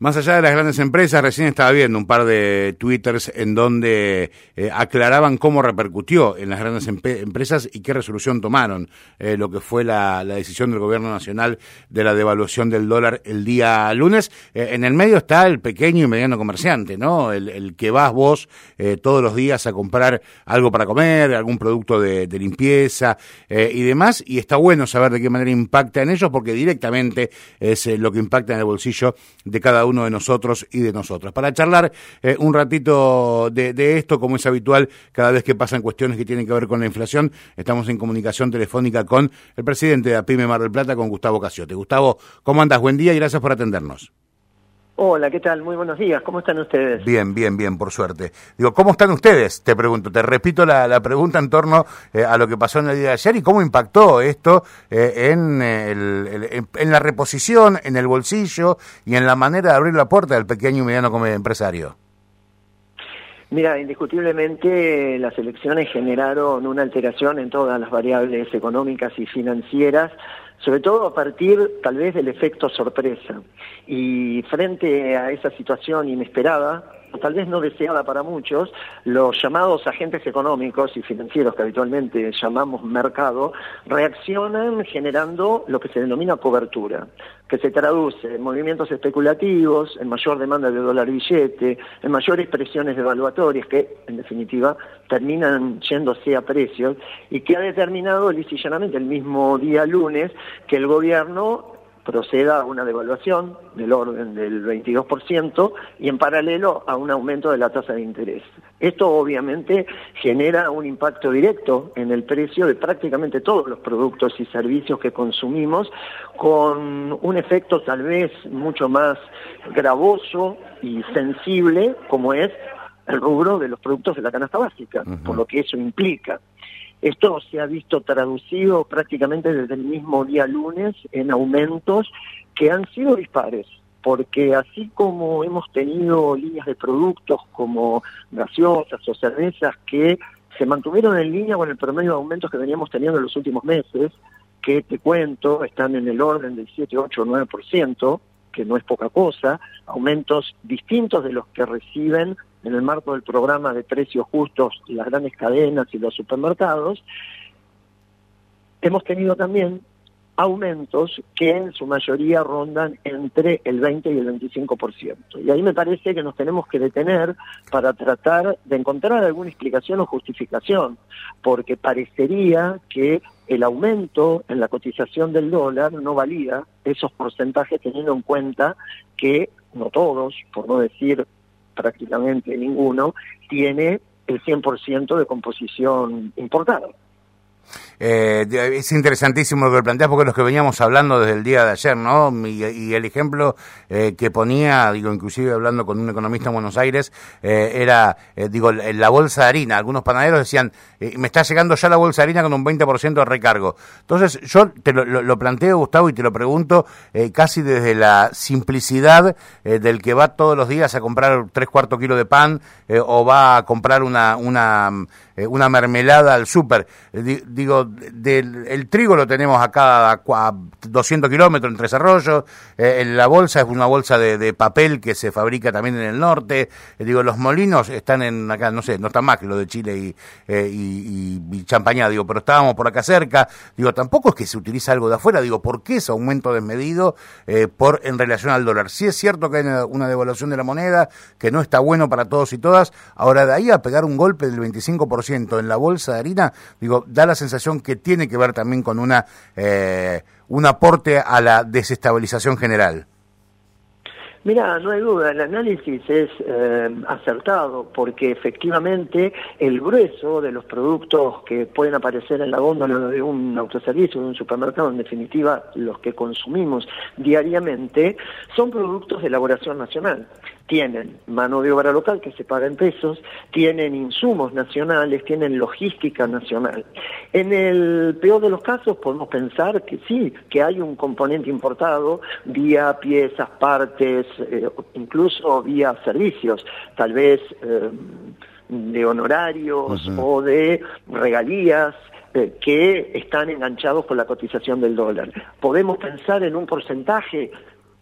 Más allá de las grandes empresas, recién estaba viendo un par de twitters en donde eh, aclaraban cómo repercutió en las grandes empresas y qué resolución tomaron, eh, lo que fue la, decisión del gobierno nacional de la devaluación del dólar el día lunes. Eh, en el medio está el pequeño y mediano comerciante, ¿no? El, que vas vos todos los días a comprar algo para comer, algún producto de, de limpieza y demás, y está bueno saber de qué manera impacta en ellos porque directamente es lo que impacta en el bolsillo de cada uno de nosotros y de nosotras. Para charlar eh, un ratito de, esto, como es habitual, cada vez que pasan cuestiones que tienen que ver con la inflación, estamos en comunicación telefónica con el presidente de APIME Mar del Plata, con Gustavo Casiote. Gustavo, ¿cómo andas? Buen día y gracias por atendernos. Hola, ¿qué tal? Muy buenos días. ¿Cómo están ustedes? Bien, bien, bien, por suerte. Digo, ¿cómo están ustedes? Te pregunto, te repito la, pregunta en torno eh, a lo que pasó en el día de ayer y cómo impactó esto eh, en, en, la reposición, en el bolsillo y en la manera de abrir la puerta del pequeño y mediano empresario. Mira, indiscutiblemente las elecciones generaron una alteración en todas las variables económicas y financieras sobre todo a partir tal vez del efecto sorpresa. Y frente a esa situación inesperada, tal vez no deseada para muchos, los llamados agentes económicos y financieros que habitualmente llamamos mercado, reaccionan generando lo que se denomina cobertura, que se traduce en movimientos especulativos, en mayor demanda de dólar billete, en mayores presiones devaluatorias que, en definitiva, terminan yéndose a precios y que ha determinado lisillamente el mismo día lunes que el gobierno proceda a una devaluación del orden del 22% y en paralelo a un aumento de la tasa de interés. Esto obviamente genera un impacto directo en el precio de prácticamente todos los productos y servicios que consumimos, con un efecto tal vez mucho más gravoso y sensible como es el rubro de los productos de la canasta básica, por lo que eso implica. Esto se ha visto traducido prácticamente desde el mismo día lunes en aumentos que han sido dispares, porque así como hemos tenido líneas de productos como gaseosas o cervezas que se mantuvieron en línea con el promedio de aumentos que veníamos teniendo en los últimos meses, que te cuento, están en el orden del 7, 8, 9%, que no es poca cosa, aumentos distintos de los que reciben en el marco del programa de precios justos las grandes cadenas y los supermercados, hemos tenido también aumentos que en su mayoría rondan entre el 20 y el 25%. Y ahí me parece que nos tenemos que detener para tratar de encontrar alguna explicación o justificación, porque parecería que el aumento en la cotización del dólar no valida esos porcentajes teniendo en cuenta que no todos, por no decir prácticamente ninguno, tiene el 100% de composición importada. Eh, es interesantísimo lo que planteas porque los que veníamos hablando desde el día de ayer, ¿no? Y, el ejemplo eh, que ponía, digo, inclusive hablando con un economista en Buenos Aires, eh, era, digo, la bolsa de harina. Algunos panaderos decían, me está llegando ya la bolsa de harina con un 20% de recargo. Entonces, yo te lo, planteo, Gustavo, y te lo pregunto casi desde la simplicidad del que va todos los días a comprar tres cuartos kilos de pan o va a comprar una, una, una mermelada al súper. digo, el trigo lo tenemos acá a, 200 kilómetros en Tres Arroyos, eh, la bolsa es una bolsa de, papel que se fabrica también en el norte, eh, digo, los molinos están en acá, no sé, no están más que lo de Chile y, eh, Champañá, digo, pero estábamos por acá cerca, digo, tampoco es que se utiliza algo de afuera, digo, ¿por qué ese aumento desmedido por en relación al dólar? Sí es cierto que hay una devaluación de la moneda, que no está bueno para todos y todas, ahora de ahí a pegar un golpe del 25% en la bolsa de harina, digo, da la sensación que tiene que ver también con una eh, un aporte a la desestabilización general. Mira, no hay duda, el análisis es eh, acertado porque efectivamente el grueso de los productos que pueden aparecer en la góndola de un autoservicio, de un supermercado, en definitiva los que consumimos diariamente, son productos de elaboración nacional tienen mano de obra local que se paga en pesos, tienen insumos nacionales, tienen logística nacional. En el peor de los casos podemos pensar que sí, que hay un componente importado vía piezas, partes, eh, incluso vía servicios, tal vez eh, de honorarios o de regalías eh, que están enganchados con la cotización del dólar. Podemos pensar en un porcentaje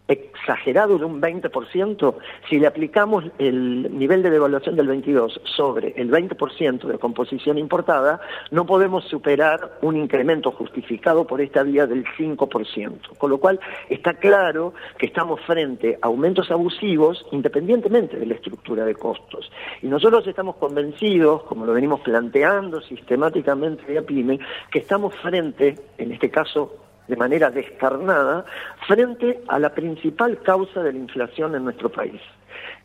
exagerado de un 20%, si le aplicamos el nivel de devaluación del 22 sobre el 20% de composición importada, no podemos superar un incremento justificado por esta vía del 5%. Con lo cual está claro que estamos frente a aumentos abusivos independientemente de la estructura de costos. Y nosotros estamos convencidos, como lo venimos planteando sistemáticamente de APIME, que estamos frente, en este caso de manera descarnada frente a la principal causa de la inflación en nuestro país,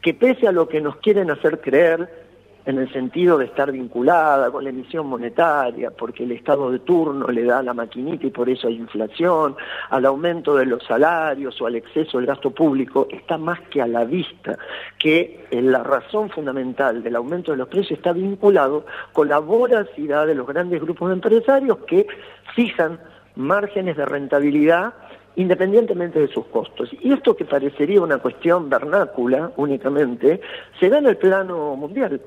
que pese a lo que nos quieren hacer creer en el sentido de estar vinculada con la emisión monetaria, porque el Estado de turno le da la maquinita y por eso hay inflación, al aumento de los salarios o al exceso del gasto público, está más que a la vista que la razón fundamental del aumento de los precios está vinculado con la voracidad de los grandes grupos de empresarios que fijan márgenes de rentabilidad independientemente de sus costos. Y esto que parecería una cuestión vernácula únicamente, se da en el plano mundial.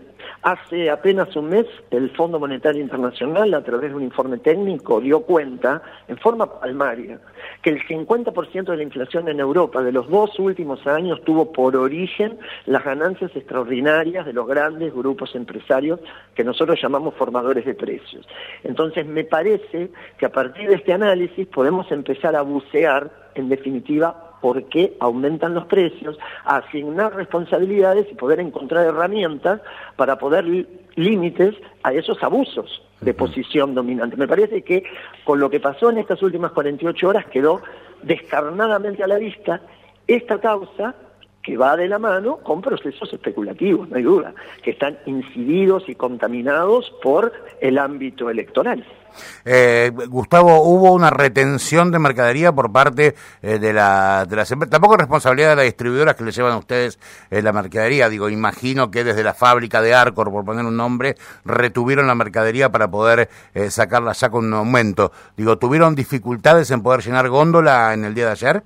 Hace apenas un mes el Fondo Monetario Internacional, a través de un informe técnico, dio cuenta, en forma palmaria, que el 50% de la inflación en Europa de los dos últimos años tuvo por origen las ganancias extraordinarias de los grandes grupos empresarios que nosotros llamamos formadores de precios. Entonces me parece que a partir de este análisis podemos empezar a bucear, en definitiva, por qué aumentan los precios, asignar responsabilidades y poder encontrar herramientas para poder límites a esos abusos de posición dominante. Me parece que con lo que pasó en estas últimas 48 horas quedó descarnadamente a la vista esta causa que va de la mano con procesos especulativos, no hay duda, que están incididos y contaminados por el ámbito electoral. Eh, Gustavo, hubo una retención de mercadería por parte eh, de, la, de las empresas, tampoco responsabilidad de las distribuidoras que le llevan a ustedes eh, la mercadería, digo, imagino que desde la fábrica de Arcor, por poner un nombre, retuvieron la mercadería para poder eh, sacarla ya con un aumento. Digo, ¿tuvieron dificultades en poder llenar góndola en el día de ayer?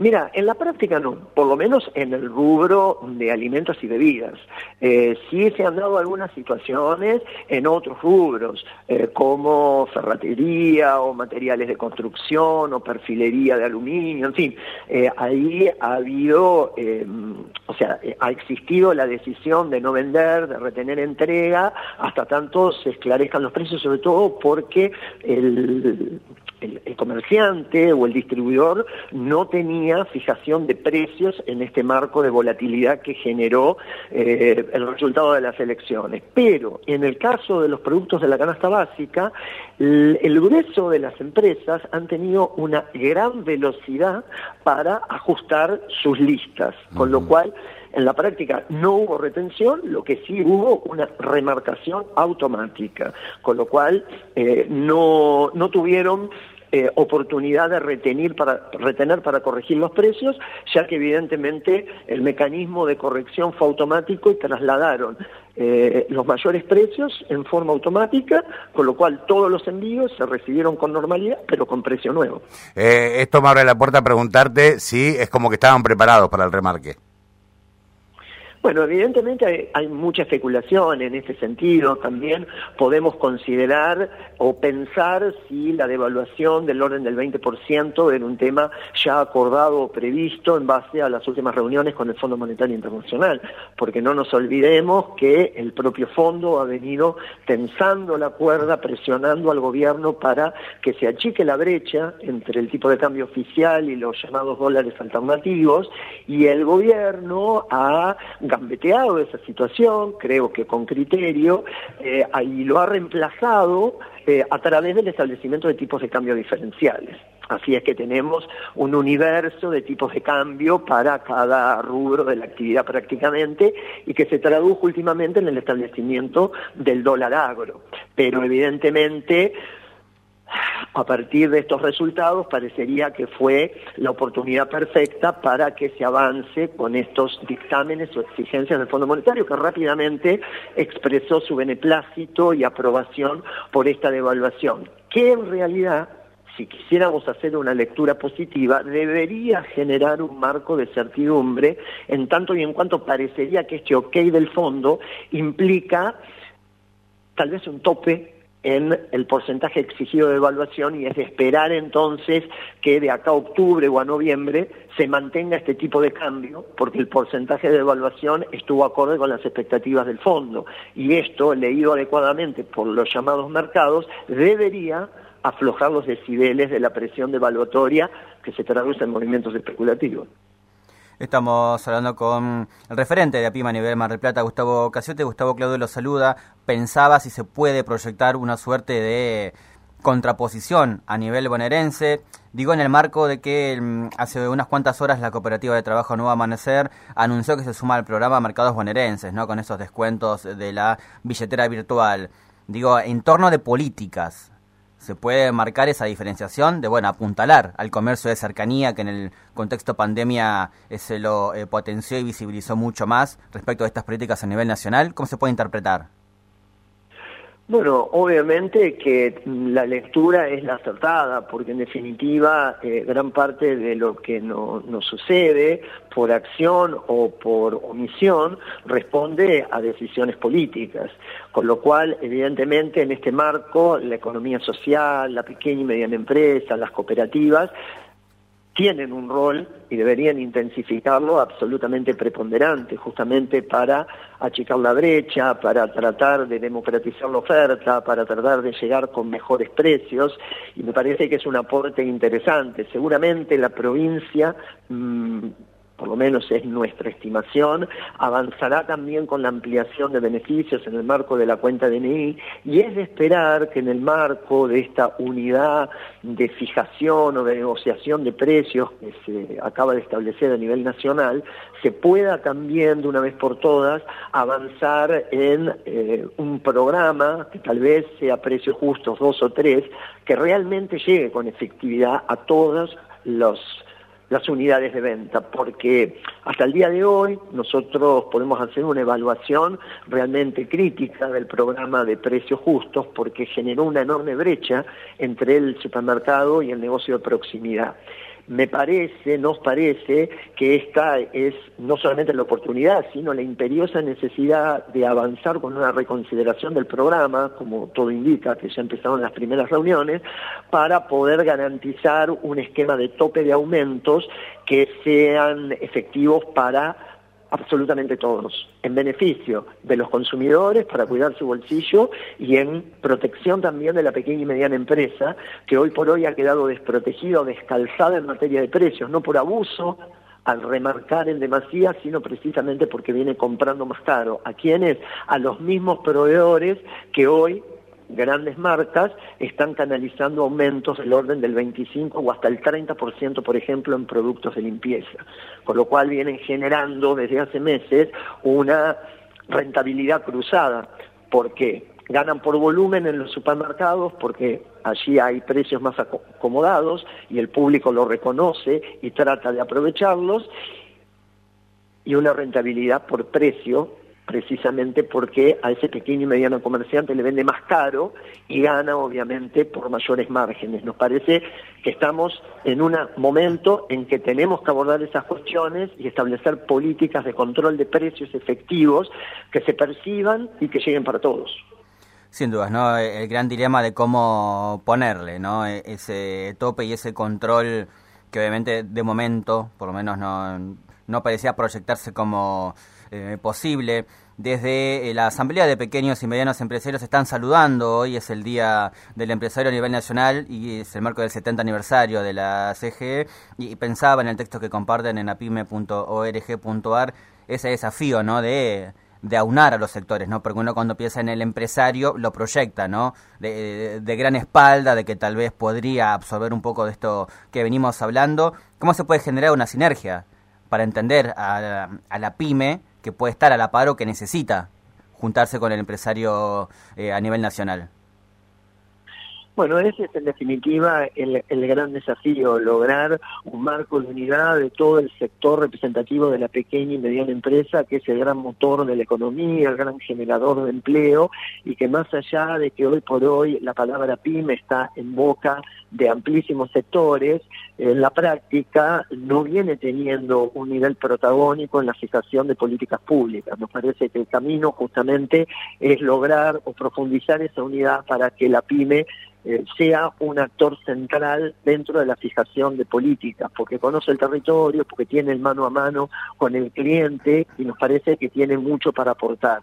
Mira, en la práctica no, por lo menos en el rubro de alimentos y bebidas. Eh, sí se han dado algunas situaciones en otros rubros, eh, como ferretería o materiales de construcción o perfilería de aluminio, en fin, eh, ahí ha habido, o sea, ha existido la decisión de no vender, de retener entrega, hasta tanto se esclarezcan los precios, sobre todo porque el, el, comerciante o el distribuidor no tenía fijación de precios en este marco de volatilidad que generó eh, el resultado de las elecciones. Pero en el caso de los productos de la canasta básica, el, el grueso de las empresas han tenido una gran velocidad para ajustar sus listas, con lo cual en la práctica no hubo retención, lo que sí hubo una remarcación automática, con lo cual eh, no, no tuvieron eh, oportunidad de retener para, retener para corregir los precios, ya que evidentemente el mecanismo de corrección fue automático y trasladaron eh, los mayores precios en forma automática, con lo cual todos los envíos se recibieron con normalidad, pero con precio nuevo. esto me abre la puerta a preguntarte si es como que estaban preparados para el remarque. Bueno, evidentemente hay, mucha especulación en ese sentido. También podemos considerar o pensar si la devaluación del orden del 20% era un tema ya acordado o previsto en base a las últimas reuniones con el Fondo Monetario Internacional, porque no nos olvidemos que el propio fondo ha venido tensando la cuerda, presionando al gobierno para que se achique la brecha entre el tipo de cambio oficial y los llamados dólares alternativos, y el gobierno ha gambeteado esa situación, creo que con criterio, eh, y lo ha reemplazado eh, a través del establecimiento de tipos de cambio diferenciales. Así es que tenemos un universo de tipos de cambio para cada rubro de la actividad prácticamente y que se tradujo últimamente en el establecimiento del dólar agro. Pero evidentemente a partir de estos resultados parecería que fue la oportunidad perfecta para que se avance con estos dictámenes o exigencias del Fondo Monetario que rápidamente expresó su beneplácito y aprobación por esta devaluación, que en realidad si quisiéramos hacer una lectura positiva, debería generar un marco de certidumbre, en tanto y en cuanto parecería que este ok del fondo implica tal vez un tope en el porcentaje exigido de evaluación y es de esperar entonces que de acá a octubre o a noviembre se mantenga este tipo de cambio, porque el porcentaje de evaluación estuvo acorde con las expectativas del fondo. Y esto, leído adecuadamente por los llamados mercados, debería aflojar los decibeles de la presión devaluatoria que se traduce en movimientos especulativos. Estamos hablando con el referente de APIMA a nivel Mar del Plata, Gustavo Casiote. Gustavo Claudio lo saluda. Pensaba si se puede proyectar una suerte de contraposición a nivel bonaerense. Digo, en el marco de que mm, hace unas cuantas horas la Cooperativa de Trabajo Nuevo Amanecer anunció que se suma al programa Mercados Bonaerenses, ¿no? Con esos descuentos de la billetera virtual. Digo, en torno de políticas, se puede marcar esa diferenciación de, bueno, apuntalar al comercio de cercanía que en el contexto pandemia eh, se lo eh, potenció y visibilizó mucho más respecto a estas políticas a nivel nacional. ¿Cómo se puede interpretar? Bueno, obviamente que la lectura es la acertada, porque en definitiva eh, gran parte de lo que nos sucede por acción o por omisión responde a decisiones políticas, con lo cual evidentemente en este marco la economía social, la pequeña y mediana empresa, las cooperativas tienen un rol y deberían intensificarlo absolutamente preponderante, justamente para achicar la brecha, para tratar de democratizar la oferta, para tratar de llegar con mejores precios, y me parece que es un aporte interesante. Seguramente la provincia mm, por lo menos es nuestra estimación, avanzará también con la ampliación de beneficios en el marco de la cuenta DNI y es de esperar que en el marco de esta unidad de fijación o de negociación de precios que se acaba de establecer a nivel nacional, se pueda también de una vez por todas avanzar en eh, un programa que tal vez sea precios justos dos o tres, que realmente llegue con efectividad a todos los las unidades de venta, porque hasta el día de hoy nosotros podemos hacer una evaluación realmente crítica del programa de precios justos porque generó una enorme brecha entre el supermercado y el negocio de proximidad me parece, nos parece que esta es no solamente la oportunidad, sino la imperiosa necesidad de avanzar con una reconsideración del programa, como todo indica, que ya empezaron las primeras reuniones, para poder garantizar un esquema de tope de aumentos que sean efectivos para absolutamente todos, en beneficio de los consumidores para cuidar su bolsillo y en protección también de la pequeña y mediana empresa que hoy por hoy ha quedado desprotegida o descalzada en materia de precios, no por abuso al remarcar en demasía, sino precisamente porque viene comprando más caro. ¿A quiénes? A los mismos proveedores que hoy grandes marcas están canalizando aumentos del orden del 25 o hasta el 30%, por ejemplo, en productos de limpieza, con lo cual vienen generando desde hace meses una rentabilidad cruzada, porque ganan por volumen en los supermercados porque allí hay precios más acomodados y el público lo reconoce y trata de aprovecharlos y una rentabilidad por precio precisamente porque a ese pequeño y mediano comerciante le vende más caro y gana obviamente por mayores márgenes. Nos parece que estamos en un momento en que tenemos que abordar esas cuestiones y establecer políticas de control de precios efectivos que se perciban y que lleguen para todos. Sin dudas, ¿no? El gran dilema de cómo ponerle, ¿no? E-, ese tope y ese control que obviamente de momento, por lo menos no, no parecía proyectarse como eh, posible. Desde eh, la Asamblea de Pequeños y Medianos Empresarios están saludando, hoy es el Día del Empresario a nivel nacional y es el marco del 70 aniversario de la CGE y pensaba en el texto que comparten en apime.org.ar ese desafío ¿no? de, de aunar a los sectores, ¿no? porque uno cuando piensa en el empresario lo proyecta, ¿no? de, gran espalda, de que tal vez podría absorber un poco de esto que venimos hablando. ¿Cómo se puede generar una sinergia para entender a, a la pyme? Que puede estar a la par o que necesita juntarse con el empresario eh, a nivel nacional? Bueno, ese es en definitiva el, gran desafío, lograr un marco de unidad de todo el sector representativo de la pequeña y mediana empresa, que es el gran motor de la economía, el gran generador de empleo, y que más allá de que hoy por hoy la palabra pyme está en boca de amplísimos sectores, en la práctica no viene teniendo un nivel protagónico en la fijación de políticas públicas. Nos parece que el camino justamente es lograr o profundizar esa unidad para que la pyme eh, sea un actor central dentro de la fijación de políticas, porque conoce el territorio, porque tiene el mano a mano con el cliente y nos parece que tiene mucho para aportar.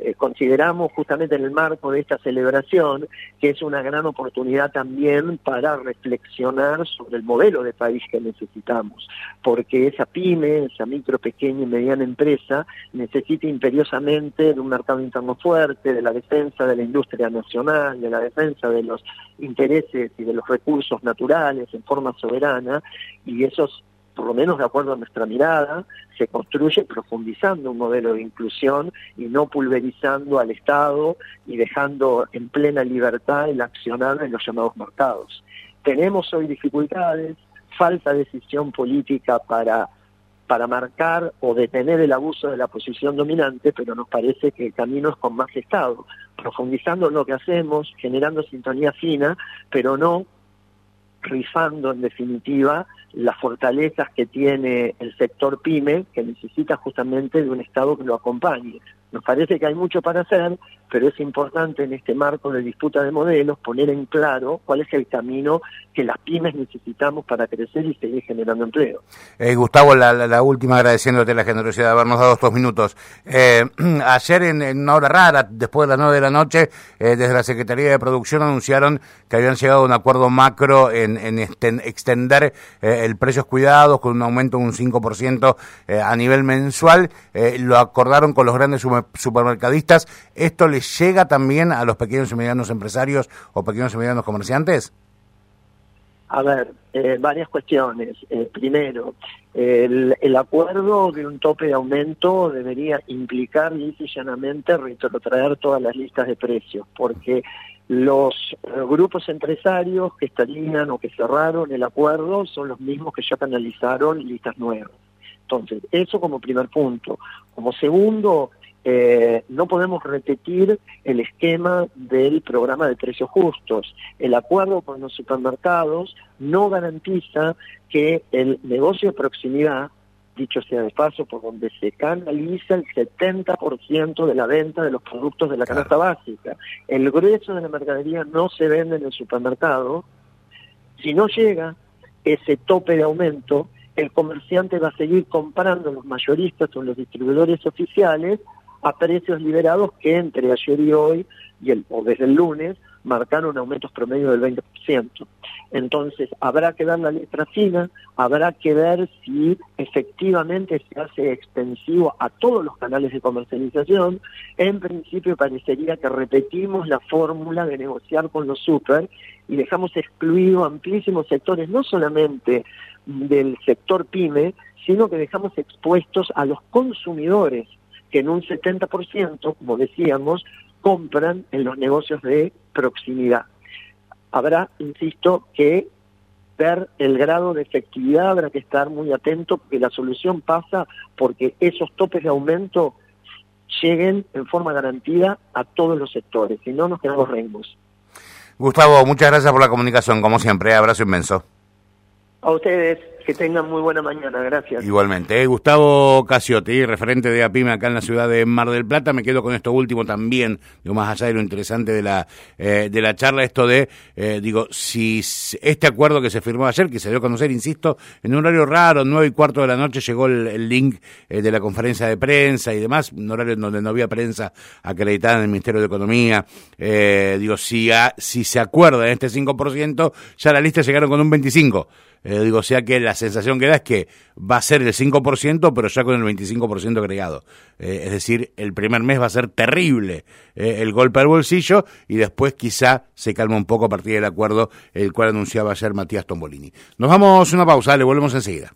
Eh, consideramos justamente en el marco de esta celebración que es una gran oportunidad también para reflexionar sobre el modelo de país que necesitamos, porque esa pyme, esa micro, pequeña y mediana empresa necesita imperiosamente de un mercado interno fuerte, de la defensa de la industria nacional, de la defensa de los intereses y de los recursos naturales en forma soberana, y esos por lo menos de acuerdo a nuestra mirada, se construye profundizando un modelo de inclusión y no pulverizando al Estado y dejando en plena libertad el accionar en los llamados mercados. Tenemos hoy dificultades, falta decisión política para para marcar o detener el abuso de la posición dominante, pero nos parece que el camino es con más Estado, profundizando en lo que hacemos, generando sintonía fina, pero no rifando en definitiva las fortalezas que tiene el sector pyme, que necesita justamente de un Estado que lo acompañe. Nos parece que hay mucho para hacer, pero es importante en este marco de disputa de modelos poner en claro cuál es el camino que las pymes necesitamos para crecer y seguir generando empleo. Eh, Gustavo, la, última agradeciéndote la generosidad de habernos dado estos minutos. Eh, ayer en, una hora rara, después de las nueve de la noche, eh, desde la Secretaría de Producción anunciaron que habían llegado a un acuerdo macro en, en extender el precios cuidados con un aumento de un 5% a nivel mensual. lo acordaron con los grandes supermercadistas. ¿Esto les llega también a los pequeños y medianos empresarios o pequeños y medianos comerciantes? A ver, eh, varias cuestiones. Eh, primero, el, el, acuerdo de un tope de aumento debería implicar lisa y llanamente retrotraer todas las listas de precios, porque los eh, grupos empresarios que estarían o que cerraron el acuerdo son los mismos que ya canalizaron listas nuevas. Entonces, eso como primer punto. Como segundo, eh, no podemos repetir el esquema del programa de precios justos. El acuerdo con los supermercados no garantiza que el negocio de proximidad, dicho sea de paso, por donde se canaliza el 70% de la venta de los productos de la canasta básica. El grueso de la mercadería no se vende en el supermercado. Si no llega ese tope de aumento, el comerciante va a seguir comprando los mayoristas o los distribuidores oficiales a precios liberados que entre ayer y hoy, y el, o desde el lunes, marcaron aumentos promedio del 20%. Entonces, habrá que ver la letra fina, habrá que ver si efectivamente se hace extensivo a todos los canales de comercialización. En principio parecería que repetimos la fórmula de negociar con los super y dejamos excluido amplísimos sectores, no solamente del sector pyme, sino que dejamos expuestos a los consumidores que en un 70%, como decíamos, compran en los negocios de proximidad. Habrá, insisto, que ver el grado de efectividad, habrá que estar muy atento porque la solución pasa porque esos topes de aumento lleguen en forma garantida a todos los sectores, si no nos quedamos rengos. Gustavo, muchas gracias por la comunicación, como siempre, abrazo inmenso. A ustedes. Que tengan muy buena mañana, gracias. Igualmente. Eh, Gustavo Casiotti, referente de APIME acá en la ciudad de Mar del Plata. Me quedo con esto último también, digo, más allá de lo interesante de la, eh, de la charla, esto de, eh, digo, si este acuerdo que se firmó ayer, que se dio a conocer, insisto, en un horario raro, nueve y cuarto de la noche, llegó el, link de la conferencia de prensa y demás, un horario en donde no había prensa acreditada en el Ministerio de Economía. digo, si, si se acuerda en este 5%, ya la lista llegaron con un 25%. Eh, digo, sea que la sensación que da es que va a ser el 5%, pero ya con el 25% agregado. Eh, es decir, el primer mes va a ser terrible eh, el golpe al bolsillo y después quizá se calma un poco a partir del acuerdo el cual anunciaba ayer Matías Tombolini. Nos vamos a una pausa, le volvemos enseguida.